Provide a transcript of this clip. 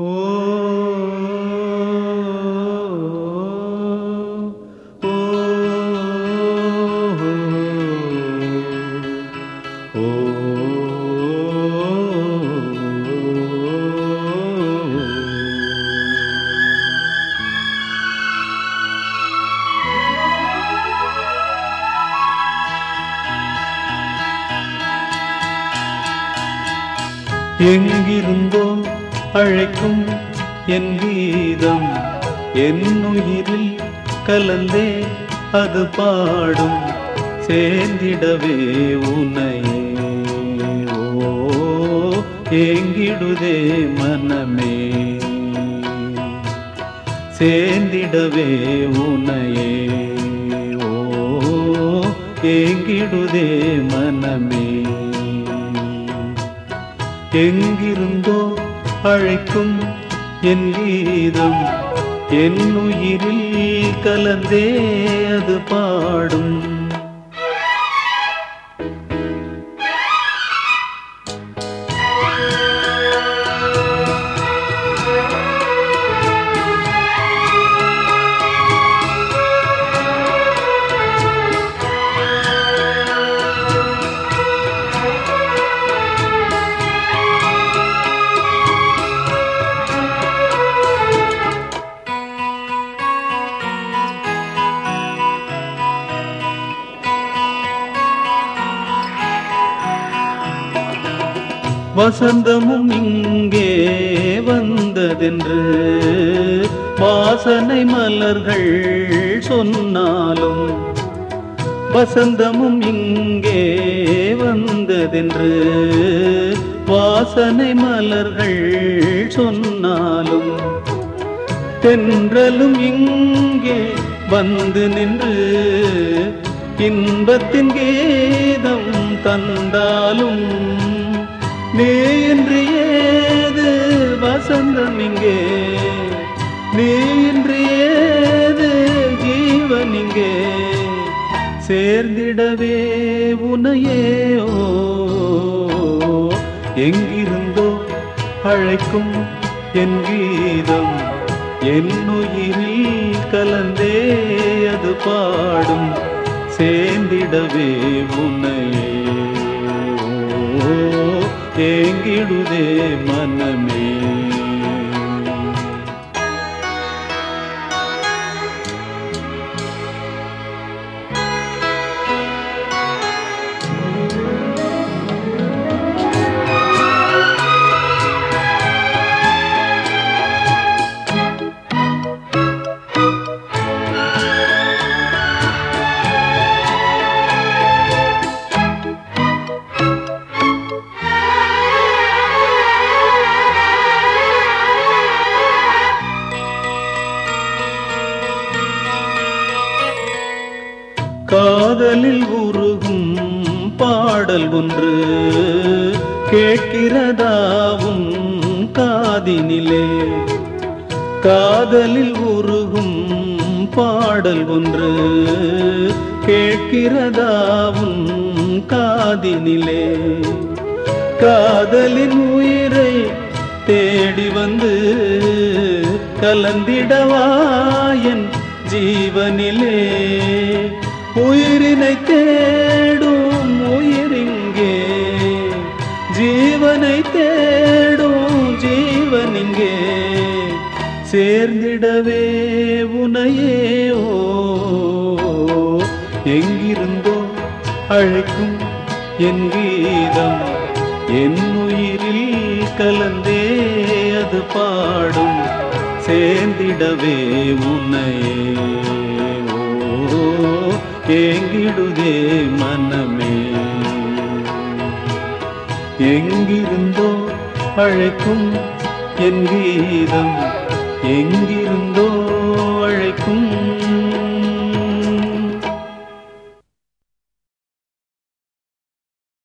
ஓ ஓ ஓ எங்கிருந்தோ அழைக்கும் என் கீதம் என் உயிரில் கலந்தே அது பாடும். சேர்ந்திடவே உனையே. ஓ ஏங்கிடுதே மனமே. சேர்ந்திடவே உனையே. ஓ ஏங்கிடுதே மனமே. எங்கிருந்தோ அழைக்கும் என் கீதம் என் உயிரில் கலந்தே அது பாடும். வசந்தமும் இங்கே வந்ததென்று வாசனை மலர்கள் சொன்னாலும் வசந்தமும் இங்கே வந்ததென்று வாசனை மலர்கள் சொன்னாலும் தென்றலும் இங்கே வந்து நின்று இன்பத்தின் கேதம் தந்தாலும் நீ இன்று ஏது வசந்தம் இங்கே? நீ இன்று ஏது ஜீவன் இங்கே? சேர்ந்திடவே உனையேயோ? எங்கிருந்தோ அழைக்கும் என் கீதம் என்னுயிரில் கலந்தே அது பாடும். சேர்ந்திடவே உன்னையே ஓ தேங்கிடுதே மனமே. காதலில் உருகும் பாடல் ஒன்று கேட்கிறதாவும் காதினிலே? காதலில் உருகும் பாடல் ஒன்று கேட்கிறதாவும் காதினிலே? காதலின் உயிரை தேடி வந்து கலந்திடவா என் ஜீவனிலே? உயிரினை தேடும் உயிரிங்கே. ஜீவனை தேடும் ஜீவனிங்கே. சேர்ந்திடவே உனையே ஓ எங்கிருந்தோ அழைக்கும் என் கீதம் என் உயிரில் கலந்தே அது பாடும். சேர்ந்திடவே உன்னையே ஓ ஏங்கிடுதே மனமே. எங்கிருந்தோ அழைக்கும் என் கீதம் எங்கிருந்தோ அழைக்கும்